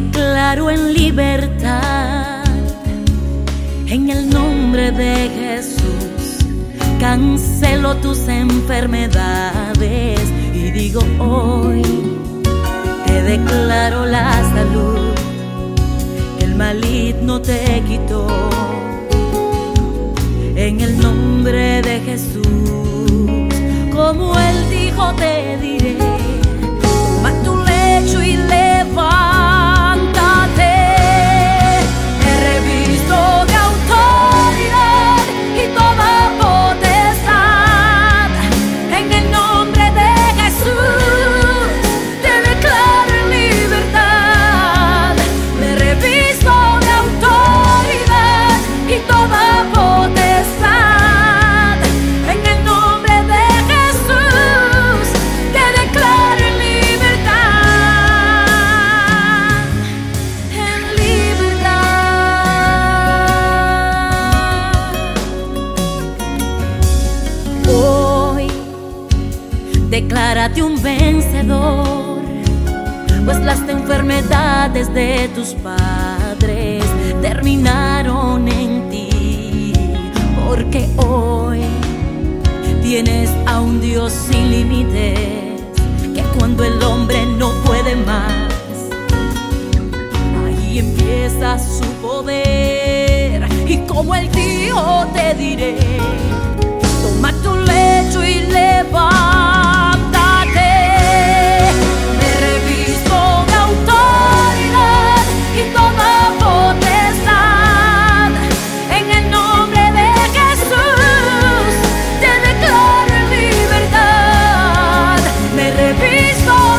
declaro en libertad. En el nombre de Jesús, cancelo tus enfermedades y digo hoy, te declaro la salud el maligno te quitó. En el nombre de Jesús, como él dijo, te diré. Declárate un vencedor, pues las enfermedades de tus padres terminaron en ti, porque hoy tienes a un Dios sin límites, que cuando el hombre no puede más, ahí empieza su poder, y como el tío te diré, toma tu lecho y levanta. Cristo.